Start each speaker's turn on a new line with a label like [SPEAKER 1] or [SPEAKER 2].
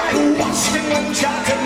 [SPEAKER 1] I watched him Jack?